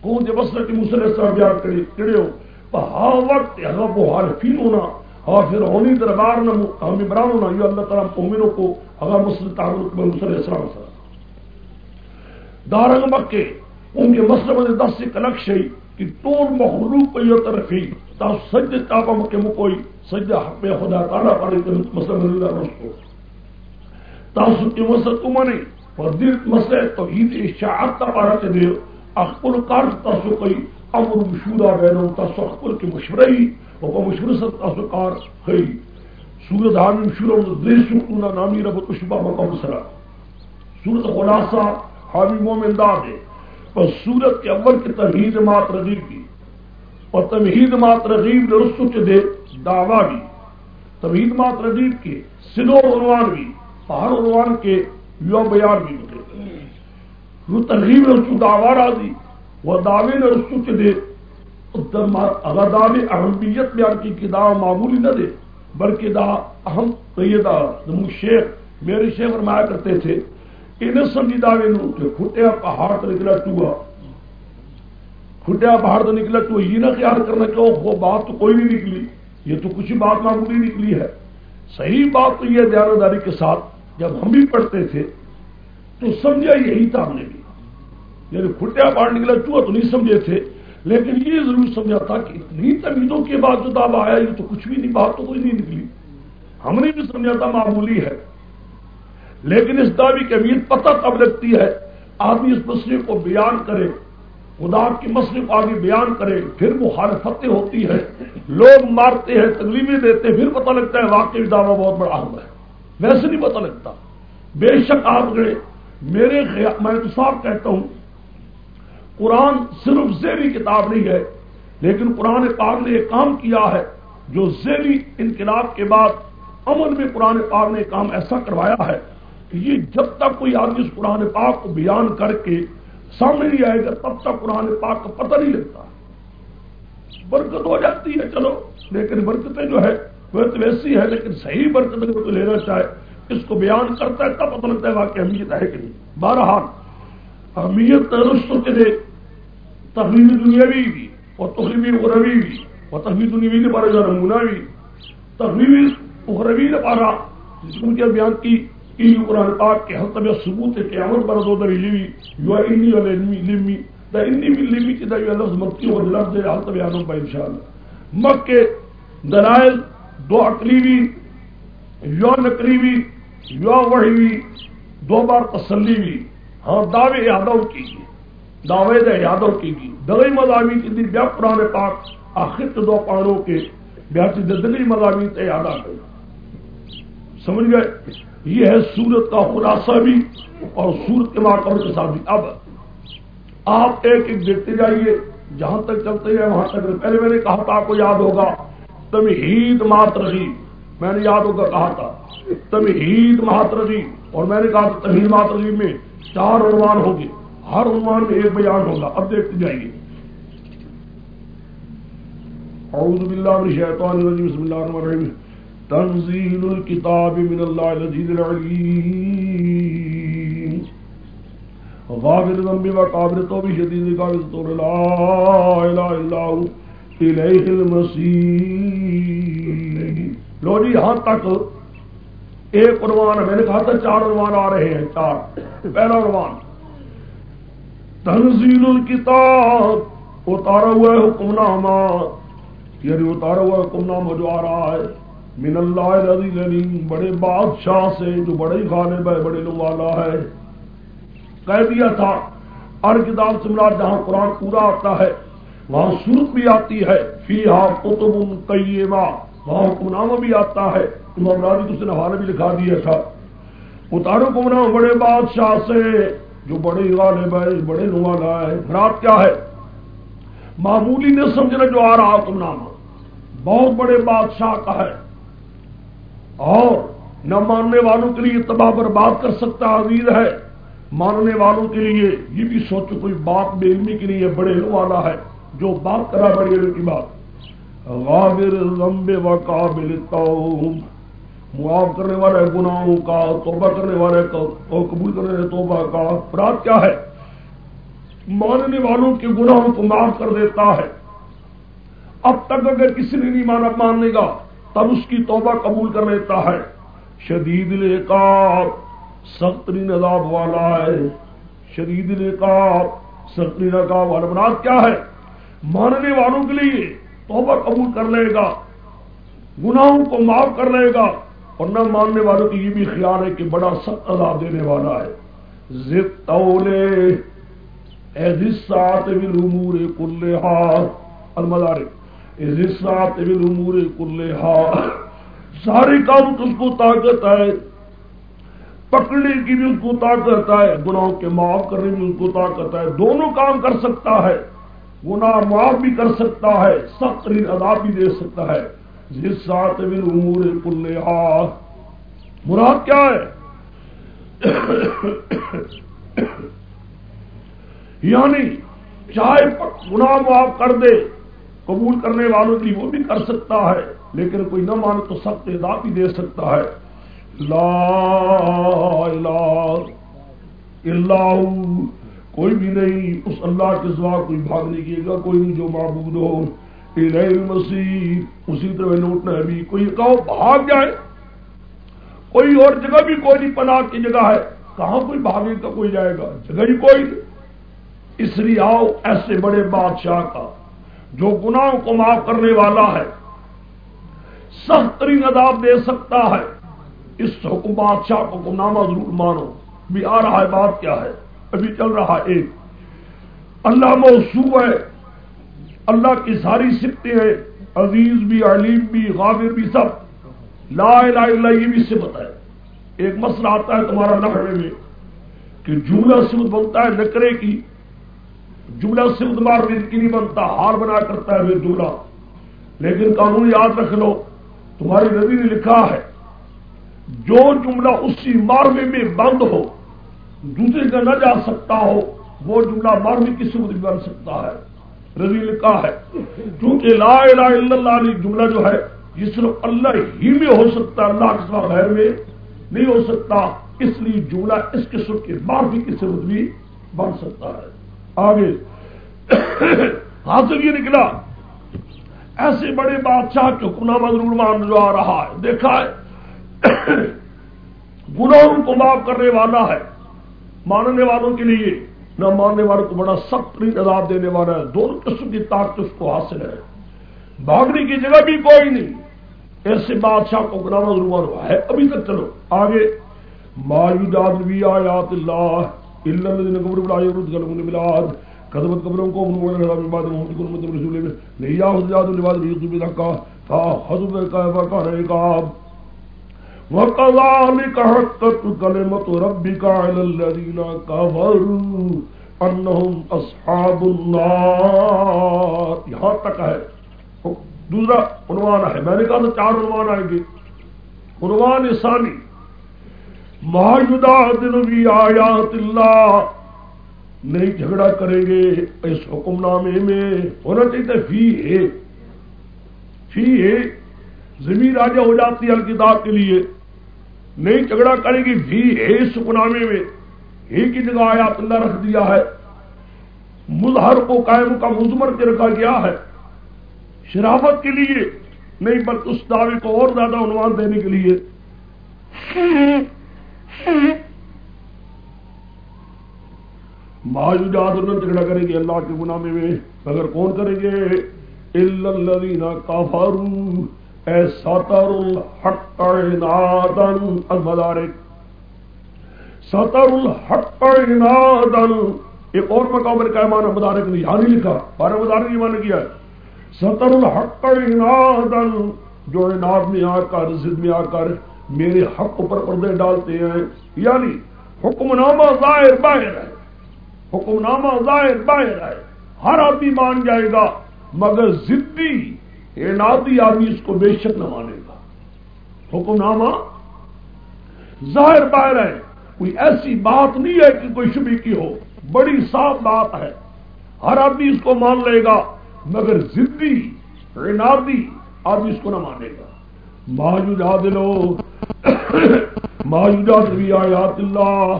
کون دے مسئلہ کی مسئلہ سر بیان کری کڑے ہو۔ پا ہا وقت اگر محالفین ہونا ہاں اور پھر ہونی دربار نہ ہم ہاں عمران ہونا یہ اللہ تعالیٰ مومنوں کو اگر مسئلہ تعاون میں مسئلہ اسلام سر دارنگ مکے، ان کے مسئلہ میں دس سے کلک شہی کہ ټول مخلوق په یو طرف وي تاسو سجده تاسو مکه مو کوئی سجده حق په خدا تعالی باندې مثلا نه راوستو تاسو کې وسط ومني پر دې مسله توحید اشاعت ته بارته دی خپل کار تاسو کوي امر مشورہ بینو تاسو خپل کې مشوره وي او په مشوره تاسو کار کوي سورۃ حامیم مشوره د دې نامی رب تشبہ مقام سره سورۃ خلاصہ حامیم مومن دا دی اور سورت کے اول کی تمہید مات رغیب کی. اور تمہید مات رغیب نے رسو کے دے دعوی بھی. تمہید مات رغیب کے سنو عنوان بھی، پہاڑ عنوان کے یو بیان بھی ہوتے. وہ ترغیب رسو دعوی راضی، وہ دعوے نے رسو کے دے اگر دعوے اہمیت بیان کی کہ دعوی معمولی نہ دے بلکہ دا اہم قیدہ شیخ میرے شیخ فرمایا کرتے تھے، انہیں سمجھی دعوے نو کہ کھٹیا پہاڑ تو نکلا ٹوا کھٹیا پہاڑ تو نکلا ٹوا یہ نہ خیال کرنا کہ وہ بات تو کوئی نہیں نکلی۔ یہ تو کچھ بات معمولی نکلی ہے۔ صحیح بات تو یہ دیانہ داری کے ساتھ، جب ہم بھی پڑھتے تھے، تو سمجھا یہی تھا ہم نے بھی۔ یعنی کھٹیا پہاڑ نکلا ٹوا تو نہیں سمجھے تھے۔ لیکن یہ ضرور سمجھا تھا کہ اتنی تمیزوں کے بعد جو دعویٰ آیا، یہ تو کچھ بھی نہیں، بات تو کوئی نہیں نکلی۔ ہم نے بھی سمجھا تھا معمولی ہے۔ لیکن اس دعوی کی امید پتہ تب لگتی ہے؟ آدمی اس مسئلے کو بیان کرے، خدا کی مسئلے کو آگے بیان کرے، پھر مخالفتیں ہوتی ہے لوگ مارتے ہیں، تکلیفیں دیتے ہیں، پھر پتہ لگتا ہے واقعی دعویٰ بہت بڑا اہم ہے۔ ویسے نہیں پتہ لگتا۔ بے شک آپ گئے میرے میں تو صاف کہتا ہوں قرآن صرف ذیلی کتاب نہیں ہے، لیکن قرآن پاک نے ایک کام کیا ہے، جو ذیلی انقلاب کے بعد امن میں قرآن پاک نے کام ایسا کروایا ہے کہ یہ جب تک کوئی آدمی اس قرآن پاک کو بیان کر کے سامنے نہیں آئے گا، تب تک قرآن پاک کا پتہ نہیں لگتا۔ برکت ہو جاتی ہے، چلو، لیکن برکتیں جو ہے، وہ تو ویسی ہے لیکن صحیح برکت اگر کوئی لینا چاہے، اس کو بیان کرتا ہے، تب پتہ لگتا ہے واقعی اہمیت ہے کہ نہیں۔ بہرحال اہمیت رشتوں کے دے۔ تخلیبی دنیاوی بھی، اور تخلیبی اخروی بھی، اور تخلیبی دنیاوی نے پارا جا نمونہ بھی۔ تخلیبی اخروی نے پارا جس کو بیان کی این قرآن پاک کے حسب ثبوت قیامت پر دو در لیوی یو انی علی لیمی دا انی بھی لیمی چی دا یو لفظ مکی و لفظ حسب آدم پا انشاءاللہ۔ مکہ دلائل، دو اقلیوی یو نقلیوی یو وحیوی دو بار تسلی بھی ہاں دعوے یادو کی گی۔ دعوے دے یادو کی گی۔ دغی مضامین کی دی بیا قرآن پاک آخر دو پانوں کے بیا چی دغی مضامین تے یادا کر سمجھ گئے؟ یہ ہے سورت کا خلاصہ بھی اور سورت کے ماقبل کے ساتھ بھی۔ اب آپ ایک ایک دیکھتے جائیے، جہاں تک چلتے ہیں، وہاں تک۔ پہلے میں نے کہا تھا، آپ کو یاد ہوگا، تمہید ماترغی میں نے یاد ہوگا، کہا تھا، تمہید ماترغی اور میں نے کہا تھا، تمہید ماترغی میں چار عنوان ہوگی ہر عنوان میں ایک بیان ہوگا۔ اب دیکھتے جائیے۔ اعوذ باللہ من الشیطان الرجیم۔ بسم اللہ الرحمن الرحیم۔ تنزیل الكتاب من اللہ العزیز العلیم۔ غافر ذنب و قابل توبی شدید قابل طور لا الہ الا الیہ المسیح لو جی یہاں تک ایک عنوان میں نے کہا تھا چار عنوان آ رہے ہیں، چار۔ پہلا عنوان، تنزیل الکتاب، اتارا ہوا ہے حکم نامہ یعنی اتارا ہوا حکم نامہ جو آ رہا ہے۔ من اللہ العزیز العلیم، بڑے بادشاہ سے، جو بڑے غالب ہے بڑے لوگ والا ہے۔ کہہ دیا تھا، ہر کتاب سے مراد جہاں قرآن پورا آتا ہے، وہاں صورت بھی آتی ہے۔ فی ہا کتب قیمہ وہاں حکم نامہ بھی آتا ہے۔ امام راضی تو اس نے حوالے بھی لکھا دیا تھا۔ اتارو حکم نامہ بڑے بادشاہ سے، جو بڑے غالب ہے بڑے لوگ والا ہے مراد کیا ہے؟ معمولی نے سمجھنا جو آ رہا حکم نامہ بہت بڑے بادشاہ کا ہے۔ اور نہ ماننے والوں کے لیے تباہ برباد کر سکتا عزیز ہے۔ ماننے والوں کے لیے یہ بھی سوچو، کوئی بات بے علمی کے لیے بڑے والا ہے۔ جو بات کرا بڑی علم کی بات۔ غابر لمبے و قابل معاف کرنے والے، گناہوں کا توبہ کرنے والے کا قبول کرنے والے توبہ کا اپرادھ کیا ہے؟ ماننے والوں کے گناہوں کو معاف کر دیتا ہے۔ اب تک اگر کسی نے نہیں مانا ماننے گا، تب اس کی توبہ قبول کر لیتا ہے۔ شدید العقاب سخت عذاب والا ہے۔ شدید العقاب سخت عقاب والا۔ مراد کیا ہے؟ ماننے والوں کے لیے توبہ قبول کر لے گا۔ گناہوں کو معاف کر لے گا۔ اور نہ ماننے والوں کی یہ بھی خیال ہے کہ بڑا سخت عذاب دینے والا ہے۔ امور کل المدارک امور کل سارے کام اس کو طاقت ہے، پکڑنے کی بھی اس کو طاقت ہے، گناہوں کے معاف کرنے کی اس کو طاقت ہے۔ دونوں کام کر سکتا ہے، گناہ معاف بھی کر سکتا ہے، سخت عذاب بھی دے سکتا ہے۔ سات امور مراد کیا ہے؟ یعنی چاہے گناہ معاف کر دے، قبول کرنے والوں کی وہ بھی کر سکتا ہے، لیکن کوئی نہ مانے تو سخت عذاب بھی دے سکتا ہے۔ لا الہ الا کوئی بھی نہیں، اس اللہ کے سوا کوئی بھاگ نہیں کیے گا، کوئی نہیں جو معبود ہو۔ مسیح اسی طرح لوٹنا ہے بھی۔ کوئی کہو بھاگ جائے، کوئی اور جگہ بھی کوئی نہیں، پناہ کی جگہ ہے۔ کہاں کوئی بھاگے کا کوئی جائے گا؟ جگہ ہی کوئی نہیں۔ اس لیے آؤ ایسے بڑے بادشاہ کا، جو گناہوں کو معاف کرنے والا ہے، سخت ترین عذاب دے سکتا ہے۔ اس حکم بادشاہ کو گنامہ ضرور مانو۔ بھی آ رہا ہے، بات کیا ہے؟ ابھی چل رہا ہے۔ ایک، اللہ موصوب ہے۔ اللہ کی ساری سفتیں ہیں، عزیز بھی، علیم بھی غابر بھی، سب۔ لا الہ الا یہ بھی صفت ہے۔ ایک مسئلہ آتا ہے تمہارا نخڑے میں کہ جملہ صفت بنتا ہے نکرے کی۔ جملہ صفت مار کی نہیں بنتا ہار بنا کرتا ہے پھر جملہ۔ لیکن قانون یاد رکھ لو تمہاری نبی نے لکھا ہے، جو جملہ اسی ماروے میں بند ہو، دوسرے کا نہ جا سکتا ہو، وہ جملہ ماروے کی صفت بھی بن سکتا ہے۔ رضی لکھا ہے۔ کیونکہ لا الہ الا اللہ علی جملہ جو ہے یہ صرف اللہ ہی میں ہو سکتا ہے، اللہ کے سوا غیر میں نہیں ہو سکتا۔ اس لیے جملہ اس قسم کے معافی کی صورت بھی بن سکتا ہے۔ آگے۔ حاصل یہ نکلا۔ ایسے بڑے بادشاہ کے حکمنامہ ضرور مان جو آ رہا ہے۔ دیکھا ہے۔ گناہوں کو معاف کرنے والا ہے، ماننے والوں کے لیے۔ نہ ماننے والوں کو بڑا سخت عذاب دینے والا ہے۔ دونوں قسم کی طاقت اس کو حاصل ہے۔ بھاگنے کی جگہ بھی کوئی نہیں۔ ایسے بادشاہ کو گنانا ضرور ہوا ہے۔ ابھی تک چلو۔ آگے۔ مایوجاد بھی آیات اللہ اللہ قبر ملاد قدمت قبروں کو نہیں کا وَكَذَلِكَ حَقَّتْ كَلِمَةُ رَبِّكَ عَلَى الَّذِينَ كَفَرُوا أَنَّهُمْ أَصْحَابُ النَّارِ یہاں تک ہے۔ دوسرا عنوان ہے۔ میں نے کہا تو چار عنوان آئیں گے۔ عنوان ثانی مہاجدہ دن آیات اللہ نہیں جھگڑا کریں گے اس حکم نامے میں۔ ہونا چاہیے فی ہے۔ فی ہے، زمین راجا ہو جاتی ہے الکتاب کے لیے۔ نہیں جھگڑا کرے گی، بھی ہے سکنامے میں۔ ہی کی جگہ آیات اللہ رکھ دیا ہے۔ مظہر کو قائم کا مزمر کے رکھا گیا ہے۔ شرافت کے لیے، نہیں بلکہ اس دعوے کو اور زیادہ عنوان دینے کے لیے۔ ماجوجات جھگڑا کریں گے اللہ کے گنامے میں۔ اگر کون کریں گے کافارو اے سطر الحق عنادن المدارک سطر الحق عنادن ایک اور مقام پر کیا مانا مدارک نے یہاں نہیں لکھا، بارہ مدارک یہ مانا کیا ہے۔ سطر الحق عنادن جو عناد میں آ کر، ضد میں آ کر میرے حق پر پردے ڈالتے ہیں یعنی حکم نامہ ظاہر باہر ہے۔ حکم نامہ ظاہر باہر ہے۔ ہر آدمی مان جائے گا، مگر ضدی نادی آدمی اس کو بے شک نہ مانے گا۔ حکم نامہ؟ ظاہر باہر ہے، کوئی ایسی بات نہیں ہے کہ کوئی شبی کی ہو۔ بڑی صاف بات ہے۔ ہر آدمی اس کو مان لے گا، مگر ضدی رینادی آدمی اس کو نہ مانے گا۔ ماجوجا دلو ماجوجا بھی آیات اللہ،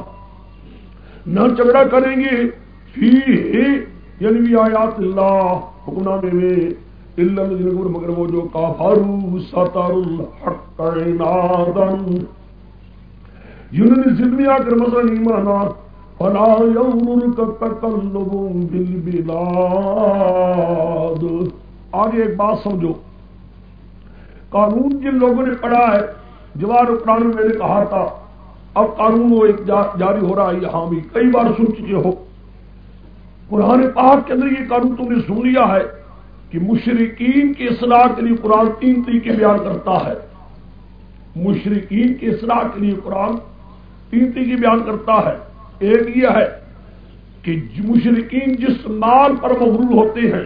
نہ جھگڑا کریں گے۔ فی یعنی آیات اللہ حکمنامے میں۔ مگر وہ جو کافارو ستر الحق نادن جنہوں نے ضد میں آ کر مسئلہ نہیں فلا یور کا تکلب بالبلاد آگے ایک بات سمجھو۔ قانون جن لوگوں نے پڑھا ہے جوار قرآن میں نے کہا تھا، اب قانون وہ ایک جاری ہو رہا ہے، یہاں بھی کئی بار سن چکے ہو۔ قرآن پاک کے اندر یہ قانون تم نے سن لیا ہے کہ مشرقین کی اصلاح کے لیے قرآن تین طریقے بیان کرتا ہے۔ مشرقین کی اصلاح کے لیے قرآن تین طریقے بیان کرتا ہے۔ ایک یہ ہے کہ مشرقین جس مال پر مغرور ہوتے ہیں،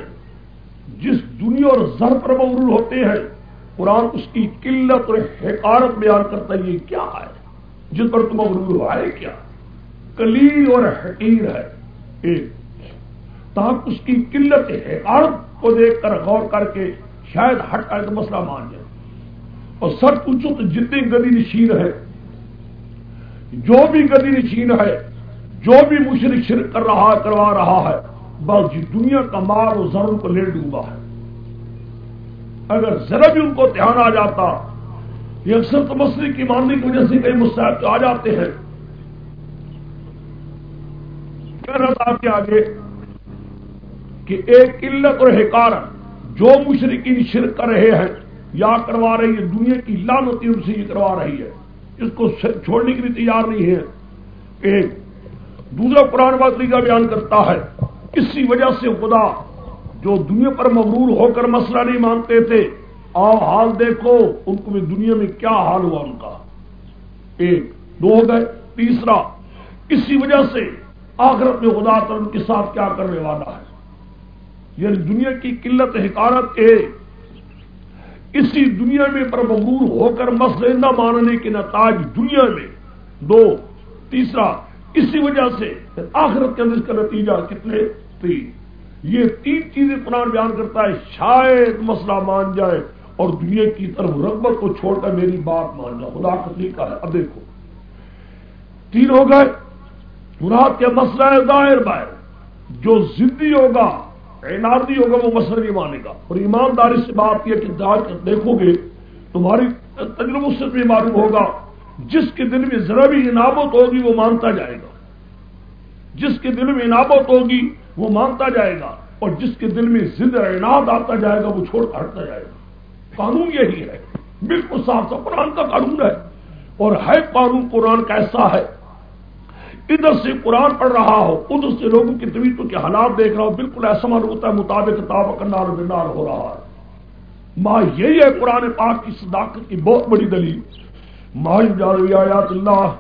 جس دنیا اور زر پر مغرور ہوتے ہیں، قرآن اس کی قلت اور حکارت بیان کرتا ہے، یہ کیا ہے؟ جس پر تم مغرور ہوا ہے کیا؟ کلیل اور حقیر ہے۔ ایک، تاکہ اس کی قلت حکارت کو دیکھ کر غور کر کے شاید ہٹ کر تو مسئلہ مان جائے۔ اور سر پوچھو تو جتنی گدی نشین ہے، جو بھی گدی نشین ہے، جو بھی مشرق شرک کر رہا، کروا رہا ہے، بس جی دنیا کا مار اور ضرور کو لے ڈوبا ہے۔ اگر ذرا بھی ان کو دھیان آ جاتا، یہ اکثر تو مسئلے کی ماننے کی وجہ سے کئی مستحب آ جاتے ہیں۔ آپ کے آگے۔ کہ ایک قلت اور حکارت جو مشرقین شرک کر رہے ہیں، یا کروا رہی ہے، دنیا کی لانتی ان سے یہ کروا رہی ہے۔ اس کو چھوڑنے کے لیے تیار نہیں ہے۔ ایک دوسرا قرآن بات کا بیان کرتا ہے کسی وجہ سے خدا جو دنیا پر مغرور ہو کر مسئلہ نہیں مانتے تھے، آؤ حال دیکھو ان کو بھی دنیا میں کیا حال ہوا ان کا۔ ایک دو ہو گئے، تیسرا کسی وجہ سے آخرت میں خدا کر ان کے ساتھ کیا کرنے والا ہے۔ یعنی دنیا کی قلت حکارت کے اسی دنیا میں پر مغرور ہو کر مسئلہ نہ ماننے کے نتاج دنیا میں۔ دو، تیسرا، اسی وجہ سے آخرت کے اندر اس کا نتیجہ کتنے؟ تین۔ یہ تین چیزیں قرآن بیان کرتا ہے، شاید مسئلہ مان جائے اور دنیا کی طرف رغبت کو چھوڑ کر میری بات مان جائے۔ خدا کا طریقہ ہے۔ اب دیکھو۔ تین ہو گئے مراد کے مسئلہ ہے ظاہر باہر۔ جو ضدی ہوگا اعنادی ہوگا، وہ مسئلہ نہیں مانے گا۔ اور ایمانداری سے بات یہ کہ دیکھو گے، تمہاری تجربہ سے بھی معلوم ہوگا، جس کے دل میں ذرا بھی انابت ہوگی، وہ مانتا جائے گا۔ جس کے دل میں انابت ہوگی، وہ مانتا جائے گا۔ اور جس کے دل میں ضد عناد آتا جائے گا، وہ چھوڑ کر ہٹتا جائے گا۔ قانون یہی ہے۔ بالکل صاف صاف قرآن کا قانون ہے۔ اور ہے قانون قرآن کیسا ہے۔ ادھر سے قرآن پڑھ رہا ہو، ادھر سے لوگوں کی طبیعتوں کے حالات دیکھ رہا ہو، بالکل ایسا معلوم ہوتا ہے مطابق تابق نار بنار ہو رہا ہے۔ ماں، یہی ہے قرآن پاک کی صداقت کی بہت بڑی دلیل۔ ماں آیات اللہ۔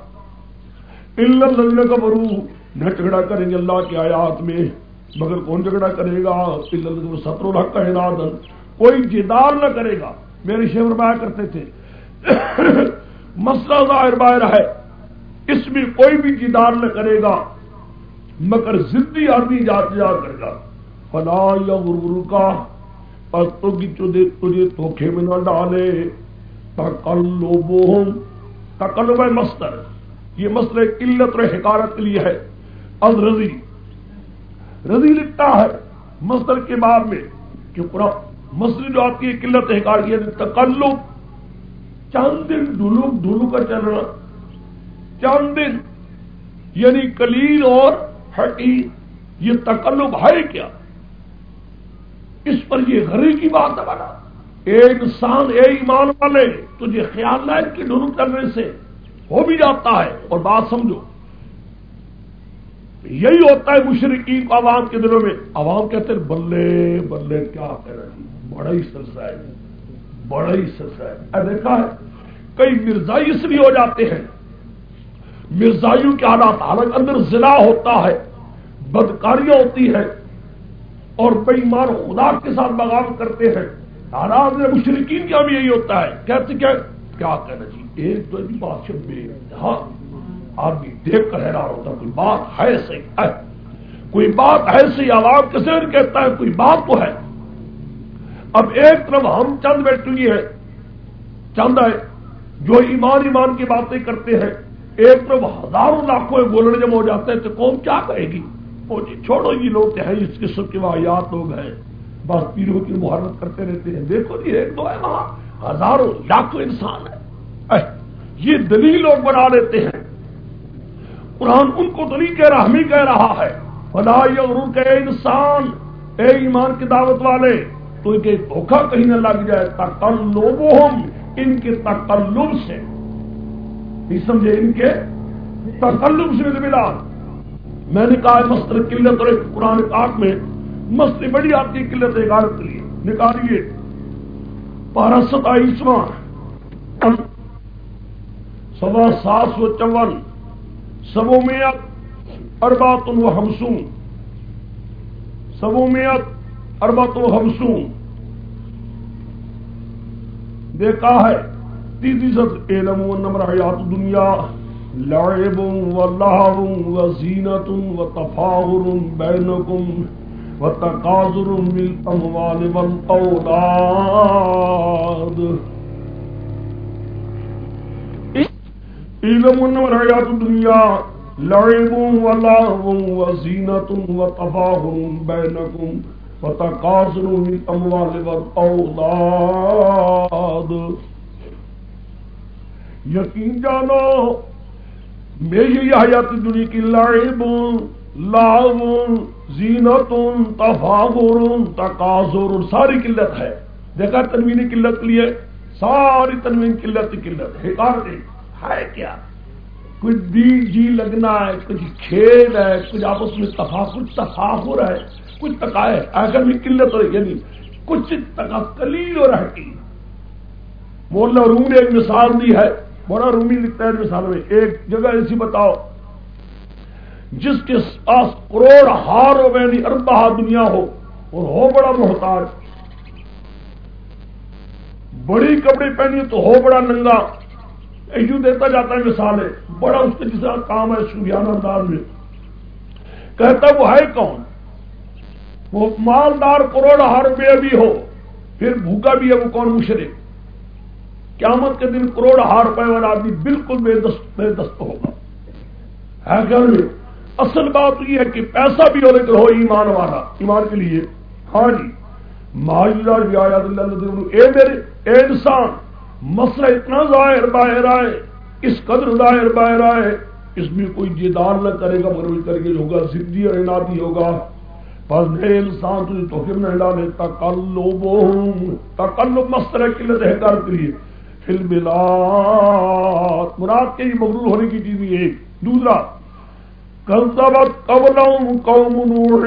اللہ کا برو نہ جھگڑا کریں گے اللہ کی آیات میں۔ مگر کون جھگڑا کرے گا؟ ستر الحق کا ارادن کوئی جدار نہ کرے گا۔ میرے شیور بایا کرتے تھے۔ مسئلہ ظاہر باہر ہے۔ اس میں کوئی بھی جدار نہ کرے گا، مگر زدی آدمی جات جا کرے گا۔ فلا یا گرگرو کا پتوں کی چودے تجھے دھوکھے میں نہ ڈالے۔ تکلو تکلو ہے مستر یہ مسئلہ قلت اور حکارت کے لیے ہے۔ ال رضی لکھتا ہے مستر کے بعد میں کہ مسئلہ جو آپ کی قلت حکار کی ہے تکلو چاند دن ڈھولو ڈھولو کا چل رہا چاند دن یعنی کلیل اور ہٹی یہ تکلب ہے کیا؟ اس پر یہ گھر کی بات ہے بنا ایک انسان، اے ایمان والے، تجھے خیال ہے کہ ڈھولو کرنے سے ہو بھی جاتا ہے۔ اور بات سمجھو، یہی ہوتا ہے مشرقین کو عوام کے دنوں میں۔ عوام کہتے ہیں، بلے بلے، کیا کہہ رہے ہیں؟ بڑا ہی سلسلہ ہے بڑا ہی سلسلہ ہے دیکھا ہے؟ کئی مرزائی اس لیے ہو جاتے ہیں۔ مرزائیوں کے حالات حالانکہ اندر ضلع ہوتا ہے، بدکاریاں ہوتی ہے اور بے مار خدا کے ساتھ بغاوت کرتے ہیں۔ حالات میں مشرقین کا بھی یہی ہوتا ہے۔ کہتے کیا کیا کہنا جی؟ ایک تو بات بے آدمی دیکھ کر حیران ہوتا کوئی بات ہے صحیح ہے۔ کوئی بات ہے صحیح عوام کسے کہتا ہے، کوئی بات تو ہے۔ اب ایک طرف ہم چند بیٹھے ہیں، چند ہے جو ایمان ایمان کی باتیں کرتے ہیں۔ ایک طرف ہزاروں لاکھوں بولنے جب ہو جاتے ہیں تو قوم کیا کہے گی؟ وہ جی چھوڑو یہ لوگ ہیں اس قسم کے واحد لوگ ہیں۔ بس پیروں کی محرت کرتے رہتے ہیں۔ دیکھو جی ایک تو ہے وہاں۔ ہزاروں لاکھوں انسان ہے یہ دلیل لوگ بنا لیتے ہیں۔ قرآن ان کو دلیل کہہ رہا ہمیں کہہ رہا ہے۔ خدا کہ انسان، اے ایمان کی دعوت والے، تو ان کے دھوکھا کہیں نہ لگ جائے۔ تکلب ان کے تکلب سے۔ سمجھے ان کے تکلب سے ملا۔ میں نے کہا مستر قلت اور قرآن پاک میں مسئلے بڑی آپ کی قلت عبارت کے لیے۔ نکالیے۔ پارہ ستائیسواں۔ سوا سات سو چون۔ سبو میت اربات و سبو میت اربات و دیکھا ہے۔ تیسری سب علم و نمر حیات دنیا، لعب و لہو و زینت و تفاور بینکم و تقاضر بالاموال والاولاد. علم و نمر حیات دنیا، لعب و لہو و زینت و تفاور بینکم و تقاضر بالاموال والاولاد. یقین جانو، میری حیات دنیا کی لعب لاؤن زینتن تفاغر تقاضر، ساری قلت ہے۔ دیکھا، تنوین قلت لیے، ساری تنوین قلت قلت حکارت ہے کیا؟ کچھ دی جی لگنا ہے، کچھ کھیل ہے، کچھ آپس میں تفاخر تفاخر ہے، کچھ تکا ہے اگر بھی قلت ہو یعنی کچھ تکا کلیل اور حقیق مولانا روم نے ایک مثال دی ہے۔ بڑا رومی لکھتا ہے مثال میں، ایک جگہ ایسی بتاؤ، جس کے پاس کروڑ ہار ہو یعنی اربہ دنیا ہو، اور ہو بڑا محتاج بڑی کپڑے پہنی تو ہو بڑا ننگا۔ ایو دیتا جاتا ہے، مثال ہے، بڑا اس کے جس کام ہے سوریان انداز میں۔ کہتا وہ ہے کون؟ وہ مالدار کروڑ ہار روپیہ بھی ہو، پھر بھوکا بھی ہے، وہ کون؟ مشرق۔ قیامت کے دن کروڑ ہار روپے والا آدمی بالکل بے دست بے دست ہوگا۔ ہے کیا جی؟ اصل بات یہ ہے کہ پیسہ بھی ہو لیکن ہو ایمان والا، ایمان کے لیے۔ ہاں جی ماجدار اے میرے، اے انسان، مسئلہ اتنا ظاہر باہر آئے، اس قدر دائر بائر آئے، اس میں کوئی جدار نہ کرے گا مروج کر کے ہوگا سدھی اور انادی ہوگا۔ پر نئے انسان، تجھے تو ہم نہ ڈالے تکلب تکلب مستر قلت ہے کر کریے فل بلاد مراد کے ہی مغرور ہونے کی چیز ایک دوسرا کلزبت قبلہم قوم نوح۔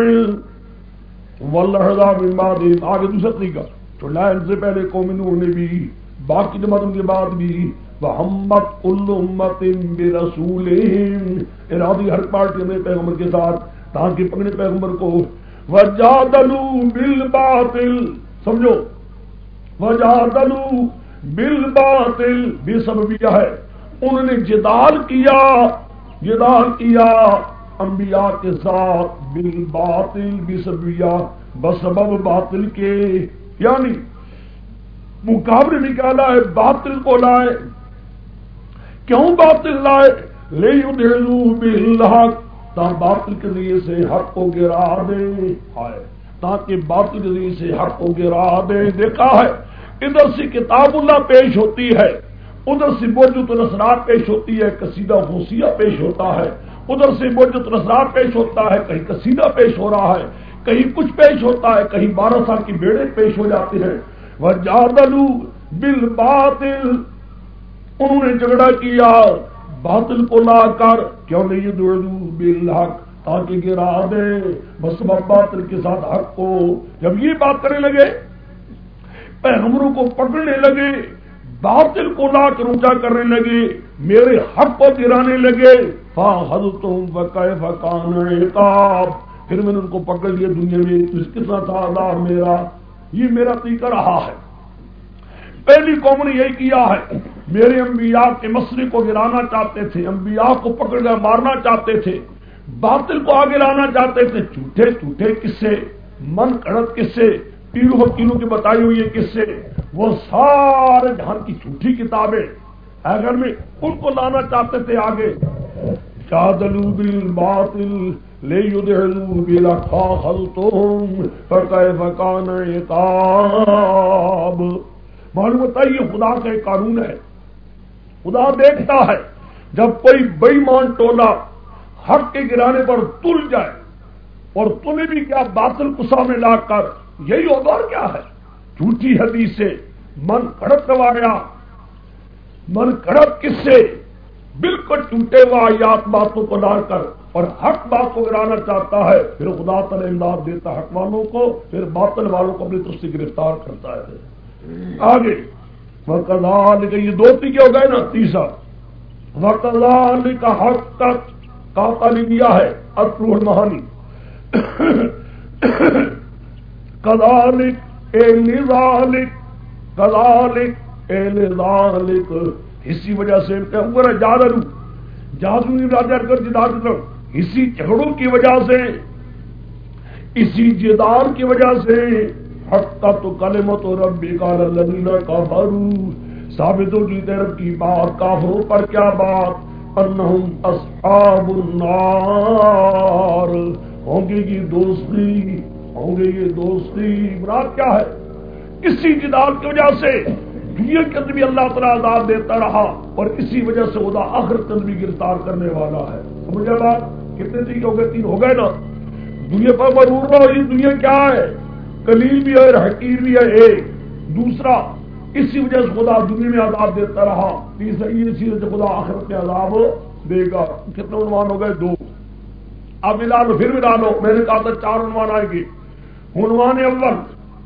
واللہدہ من بعد آگے دوسرا طریقہ، تو لائن سے پہلے قوم نوح نے بھی باقی جماعتوں کے بعد بھی محمد کل امت برسولہم ارادی ہر پارٹی میں پیغمبر کے ساتھ، تاکہ پکڑے پیغمبر کو۔ وجادلو بالباطل۔ سمجھو وجادلو بالباطل بے سببیہ ہے۔ انہوں نے جدال کیا جدال کیا انبیاء کے ساتھ بالباطل بے سببیہ، بسبب باطل کے۔ یعنی مقابلے نکالا ہے باطل کو لائے۔ کیوں باطل لائے؟ لے بالحق، تا باطل کے ذریعے سے حق کو گرا دے۔ آئے تاکہ باطل کے ذریعے سے حق کو گرا دے۔ دیکھا ہے ادھر سے کتاب اللہ پیش ہوتی ہے ادھر سے بوجت نسرات پیش ہوتی ہے کسیدہ غوثیہ پیش ہوتا ہے ادھر سے بوجت نسرات پیش ہوتا ہے، کہیں کسیدہ پیش ہو رہا ہے، کہیں کچھ پیش ہوتا ہے، کہیں بارہ سال کی بیڑے پیش ہو جاتے ہیں۔ وہ جادلو بل باطل انہوں نے جھگڑا کیا، باطل کو لا کر، کیوں نہیں یہ بل حق تاکہ گرا دے بس باطل کے ساتھ حق کو۔ جب یہ بات کرنے لگے پیغمبروں کو پکڑنے لگے، باطل کو لا کر اونچا کرنے لگے، میرے حق کو گرانے لگے۔ فا حد تم پھر میں نے ان کو پکڑ لیا دنیا میں اس کے ساتھ آدھار میرا۔ یہ میرا طریقہ رہا ہے۔ پہلی قوم نے یہی کیا ہے۔ میرے انبیاء کے مسئلے کو گرانا چاہتے تھے، انبیاء کو پکڑ کر مارنا چاہتے تھے۔ باطل کو آگے لانا چاہتے تھے، جھوٹے جھوٹے کس سے من کڑت کس سے پیرو وکیلوں کی بتائی ہوئی ہے کس سے؟ وہ سارے جہان کی جھوٹی کتابیں۔ اگر میں ان کو لانا چاہتے تھے آگے۔ چادلو بل باطل لے بلا خلطم فکان اتاب معلوم ہوتا ہے یہ خدا کا ایک قانون ہے۔ خدا دیکھتا ہے جب کوئی بےمان ٹولا حق کے گرانے پر تل جائے اور تمہیں بھی کیا باطل کو سامنے لا کر یہی ہوگا اور کیا ہے؟ جھوٹی حدیث سے من کڑک کروایا من کڑک کس سے؟ بالکل ٹوٹے ہوا یاد باتوں کو ڈال کر اور حق بات کو گرانا چاہتا ہے۔ پھر خدا تل امداد دیتا حق والوں کو، پھر باطل والوں کو اپنی طرف سے گرفتار کرتا ہے۔ آگے وکال یہ دو کیا ہو گئے نا؟ تیسرا وکال کا حق تک کا تعلیم دیا ہے اپروڑ مہانی۔ کدالک اے نظالک کدالک اے نظالک اسی وجہ سے جادو. جادو راجا کر جداد اسی جھگڑوں کی وجہ سے، اسی جدار کی وجہ سے، حقا تو کل ربی کا للینا کا بارو ثابت ہوگی رب کی بات کافروں پر کیا بات؟ انہم اصحاب النار. ہوں گے یہ دوستی ہوں گے یہ دوستی، مراد کیا ہے؟ اسی جدال کی وجہ سے دنیا کے اندر بھی اللہ تعالیٰ عذاب دیتا رہا اور اسی وجہ سے خدا آخر کے بھی گرفتار کرنے والا ہے۔ سمجھا بات؟ کتنے تین ہو گئے؟ تین ہو گئے نا۔ دنیا پر مرور رہا یہ دنیا کیا ہے؟ کلیل بھی ہے، حقیر بھی ہے، ایک۔ دوسرا، اسی وجہ سے خدا دنیا میں عذاب دیتا رہا۔ تیسرا اسی وجہ سے خدا آخرت میں عذاب دے گا۔ کتنے عنوان ہو گئے؟ دو۔ اب ملا لو، پھر ملا لو۔ میں نے کہا تھا چار عنوان آئے گے۔ عنوان اول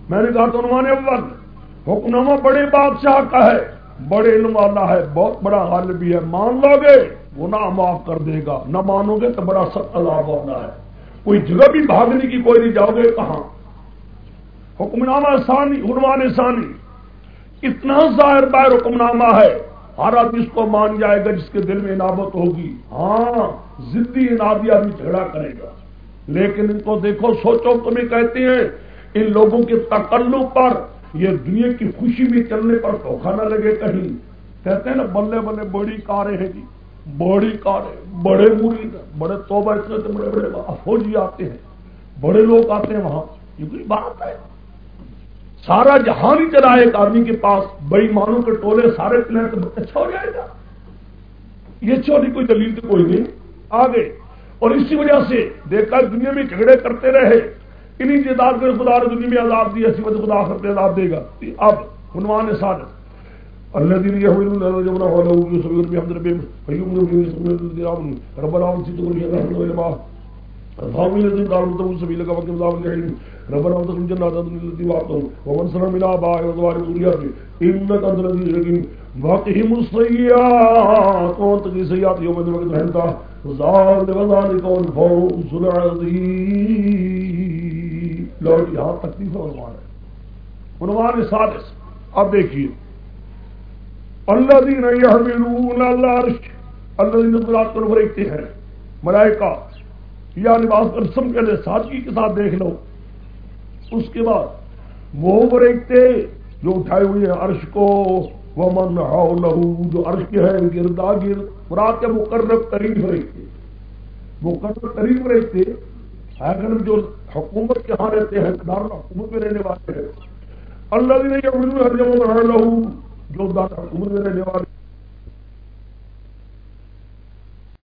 میں نے کہا تھا عنوان اول۔ حکمنامہ بڑے بادشاہ کا ہے، بڑے علم والا ہے، بہت بڑا حل بھی ہے۔ مان لو گے وہ نہ معاف کر دے گا، نہ مانو گے تو بڑا سخت عذاب ہونا ہے۔ کوئی جگہ بھی بھاگنے کی کوئی نہیں، جاؤ گے کہاں؟ حکم نامہ ثانی، عنوان ثانی۔ اتنا ظاہر باہر حکم نامہ ہے، ہر آدمی اس کو مان جائے گا جس کے دل میں انابت ہوگی۔ ہاں زدی انادی آدمی جھگڑا کرے گا۔ لیکن ان کو دیکھو، سوچو تمہیں کہتے ہیں، ان لوگوں کے تکلو پر یہ دنیا کی خوشی میں چلنے پر دھوکھا نہ لگے کہیں۔ کہتے ہیں نا، بلے بلے، بڑی کاریں ہیں جی۔ بڑی کاریں، بڑے مرید، بڑے توبہ اتنے بڑے بڑے فوجی آتے ہیں۔ بڑے لوگ آتے ہیں وہاں۔ یہ کوئی بات ہے؟ سارا جہان ہی چلا ایک آدمی کے پاس۔ بڑی مانوں کے ٹولے سارے پلین تو اچھا ہو جائے گا۔ یہ چھوٹی کوئی دلیل تو کوئی نہیں۔ آگے۔ اور اسی وجہ سے دیکھا دنیا میں جھگڑے کرتے رہے۔ انہیں جداد کر خدا نے دنیا میں عذاب دی اسی وجہ خدا کرتے عذاب دے گا۔ اب عنوان سال سادت الذين يحملون الرجل وله يصبر بحمد ربهم فيؤمنون به ربنا انصت كل شيء رحمه ولما الظالمين الذين قالوا متقوا سبيلك وقم الله الجحيم ربنا وتقم جنات التي وعدتهم ومن سلم من آبائه وأزواجه وذرياته إنك أنت الذي حكيم وقهم السيئات وانتقي سيئات يوم الدين وقت رحمته ذلك وذلك الفوز العظيم لو یہاں تکلیف عنوان ہے۔ عنوان سادس۔ اب دیکھیے۔ اللہ دین یحملون العرش۔ اللہ دین قرات پر فرشتے ہیں۔ ملائکہ یا لباس پر سم کے لیے سادگی کے ساتھ دیکھ لو۔ اس کے بعد وہ فرشتے جو اٹھائے ہوئے ہیں عرش کو، ومن حولہ جو عرش کے ہیں گردا گرد مراد کے مقرب ترین فرشتے مقرب ترین فرشتے اگر جو حکومت کے ہاں رہتے ہیں دار حکومت میں رہنے والے ہیں۔ اللہ دین یحملون ہر جمع جو حکومت میں رہنے والے